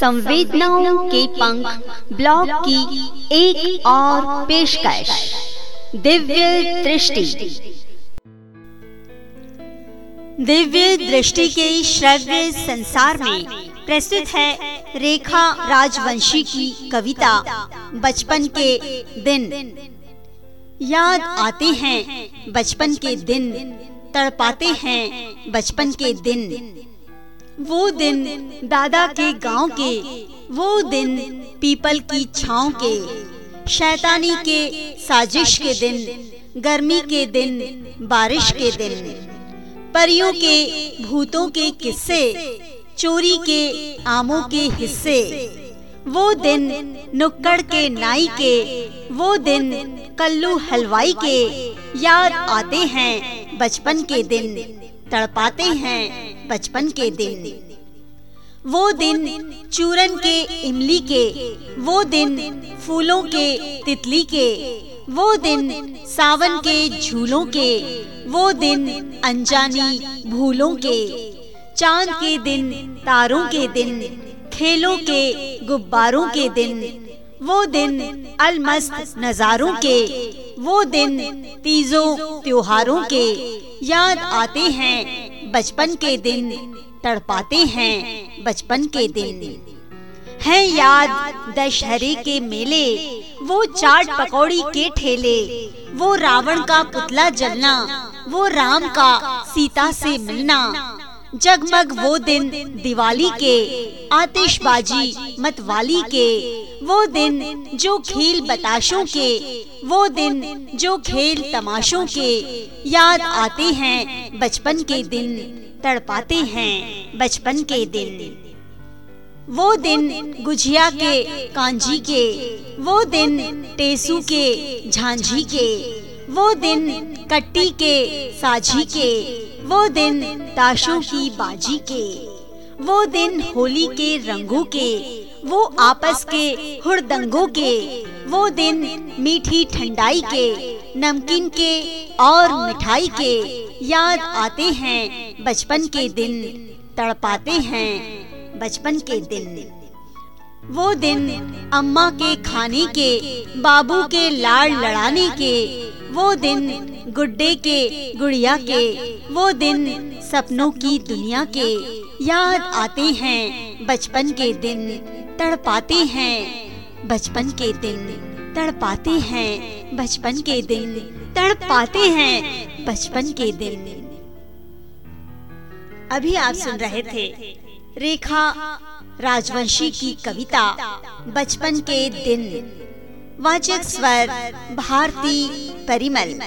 संवेदनाओं के पंख ब्लॉग की एक और पेशकश। दिव्य दृष्टि। दिव्य दृष्टि के श्रव्य संसार में प्रस्तुत है रेखा राजवंशी की कविता, बचपन के दिन। याद आते हैं, बचपन के दिन, तड़पाते हैं, बचपन के दिन। वो दिन दादा के गाँव के, वो दिन पीपल की छाव के, शैतानी के साजिश के दिन, गर्मी के दिन, बारिश के दिन, परियों के भूतों के किस्से, चोरी के आमों के हिस्से, वो दिन नुक्कड़ के नाई के, वो दिन कल्लू हलवाई के, याद आते हैं बचपन के दिन, तड़पाते हैं बचपन के दिन। वो दिन चूरन के, इमली के, वो दिन फूलों के, तितली के, वो दिन सावन के झूलों के, वो दिन अनजानी भूलों के, चाँद के दिन तारों के दिन खेलों के गुब्बारों के दिन, वो दिन अलमस्त नजारों के, वो दिन तीजों त्योहारों के, याद आते हैं बचपन के दिन तड़पाते हैं बचपन के दिन। है याद दशहरे के मेले वो चाट पकौड़ी के ठेले वो रावण का पुतला जलना वो राम का सीता से मिलना जगमग वो दिन दिवाली के आतिशबाजी मतवाली के वो दिन जो खेल बताशों के, वो दिन जो खेल तमाशों के। याद आते हैं, बचपन के दिन, तड़पाते हैं, बचपन के दिन। वो दिन गुजिया के, कांजी के, वो दिन टेसू के, झांझी के। वो दिन कट्टी के, साझी के। वो दिन ताशों की बाजी के। वो दिन होली के रंगों के। वो आपस के हुड़दंगों के, वो दिन मीठी ठंडाई के, नमकीन के और मिठाई के याद आते हैं, बचपन के दिन तड़पाते हैं, बचपन के दिन। वो दिन अम्मा के खाने के, बाबू के लाड़ लड़ाने के, वो दिन गुड्डे के, गुड़िया के, वो दिन सपनों की दुनिया के, याद आते हैं, बचपन के दिन तड़पाते हैं। बचपन के दिन तड़पाते हैं। बचपन के दिन तड़पाते हैं। बचपन के दिन। अभी आप सुन रहे थे रेखा राजवंशी की कविता, बचपन के दिन। वाचक स्वर, भारती परिमल।